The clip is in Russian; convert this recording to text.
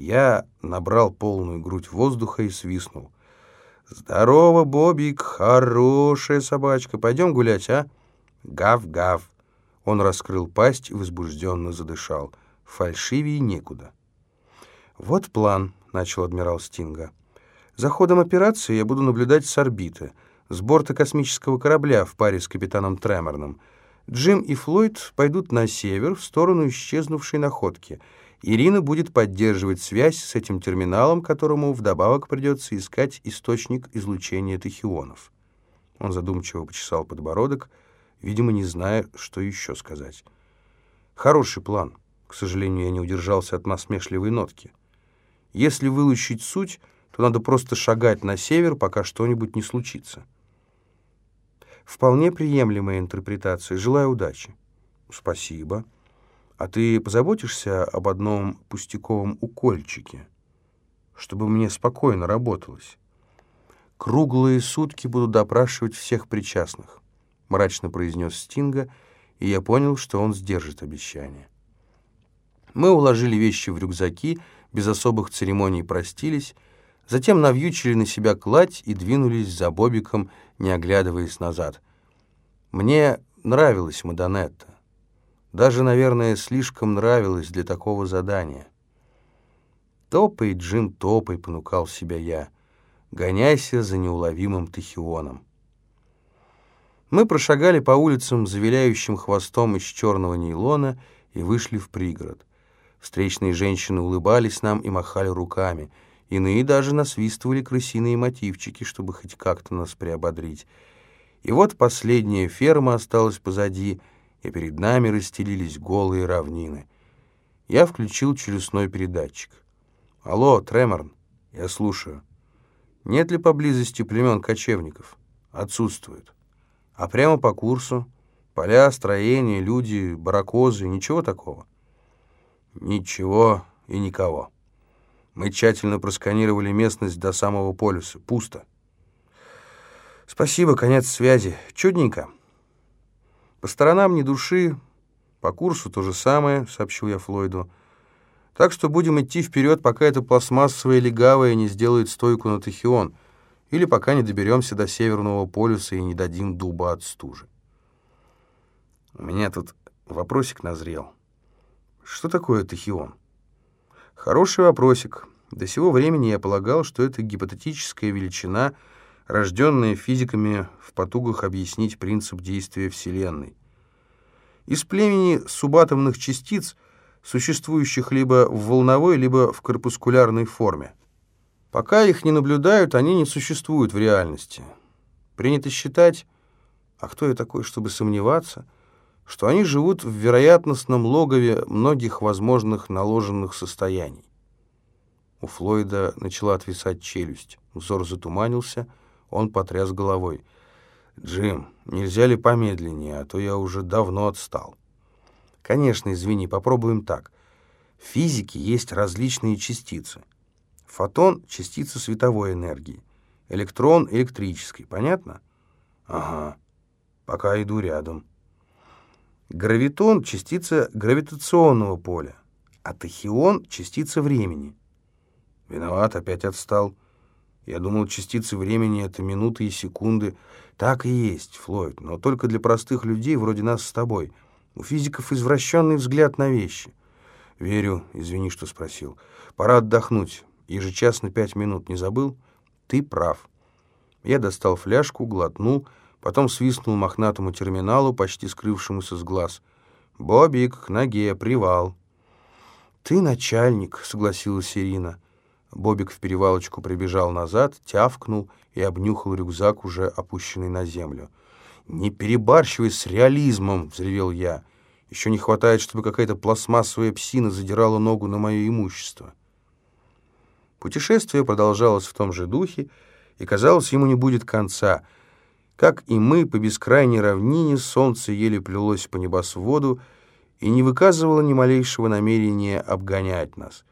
Я набрал полную грудь воздуха и свистнул. «Здорово, Бобик, хорошая собачка. Пойдем гулять, а?» «Гав-гав!» Он раскрыл пасть и возбужденно задышал. Фальшивее некуда. «Вот план», — начал адмирал Стинга. «За ходом операции я буду наблюдать с орбиты, с борта космического корабля в паре с капитаном Треморным. Джим и Флойд пойдут на север, в сторону исчезнувшей находки. Ирина будет поддерживать связь с этим терминалом, которому вдобавок придется искать источник излучения тахионов». Он задумчиво почесал подбородок, видимо, не зная, что еще сказать. «Хороший план». К сожалению, я не удержался от насмешливой нотки. Если вылучить суть, то надо просто шагать на север, пока что-нибудь не случится. Вполне приемлемая интерпретация. Желаю удачи. Спасибо. А ты позаботишься об одном пустяковом укольчике, чтобы мне спокойно работалось? Круглые сутки буду допрашивать всех причастных, мрачно произнес Стинга, и я понял, что он сдержит обещание. Мы уложили вещи в рюкзаки, без особых церемоний простились, затем навьючили на себя кладь и двинулись за Бобиком, не оглядываясь назад. Мне нравилась Мадонетта. Даже, наверное, слишком нравилась для такого задания. «Топай, Джим, топай», — понукал себя я. «Гоняйся за неуловимым тахионом». Мы прошагали по улицам, завиляющим хвостом из черного нейлона, и вышли в пригород. Встречные женщины улыбались нам и махали руками. Иные даже насвистывали крысиные мотивчики, чтобы хоть как-то нас приободрить. И вот последняя ферма осталась позади, и перед нами расстелились голые равнины. Я включил челюстной передатчик. «Алло, Треморн, я слушаю. Нет ли поблизости племен кочевников?» «Отсутствуют. А прямо по курсу? Поля, строения, люди, баракозы, ничего такого?» Ничего и никого. Мы тщательно просканировали местность до самого полюса. Пусто. Спасибо, конец связи. Чудненько. По сторонам ни души, по курсу то же самое, сообщил я Флойду. Так что будем идти вперед, пока эта пластмассовая легавая не сделает стойку на Тахион, или пока не доберемся до Северного полюса и не дадим дуба от стужи. У меня тут вопросик назрел. Что такое тахион? Хороший вопросик. До сего времени я полагал, что это гипотетическая величина, рожденная физиками в потугах объяснить принцип действия Вселенной. Из племени субатомных частиц, существующих либо в волновой, либо в корпускулярной форме. Пока их не наблюдают, они не существуют в реальности. Принято считать, а кто я такой, чтобы сомневаться – что они живут в вероятностном логове многих возможных наложенных состояний. У Флойда начала отвисать челюсть, взор затуманился, он потряс головой. «Джим, нельзя ли помедленнее, а то я уже давно отстал». «Конечно, извини, попробуем так. В физике есть различные частицы. Фотон — частица световой энергии, электрон — электрический, понятно?» «Ага, пока иду рядом». Гравитон — частица гравитационного поля, а тахион — частица времени. Виноват, опять отстал. Я думал, частицы времени — это минуты и секунды. Так и есть, Флойд, но только для простых людей вроде нас с тобой. У физиков извращенный взгляд на вещи. Верю, извини, что спросил. Пора отдохнуть. Ежечасно пять минут не забыл? Ты прав. Я достал фляжку, глотнул — потом свистнул мохнатому терминалу, почти скрывшемуся с глаз. «Бобик, к ноге, привал». «Ты начальник», — согласилась Ирина. Бобик в перевалочку прибежал назад, тявкнул и обнюхал рюкзак, уже опущенный на землю. «Не перебарщивай с реализмом!» — взревел я. «Еще не хватает, чтобы какая-то пластмассовая псина задирала ногу на мое имущество». Путешествие продолжалось в том же духе, и, казалось, ему не будет конца — как и мы, по бескрайней равнине солнце еле плелось по небосводу и не выказывало ни малейшего намерения обгонять нас.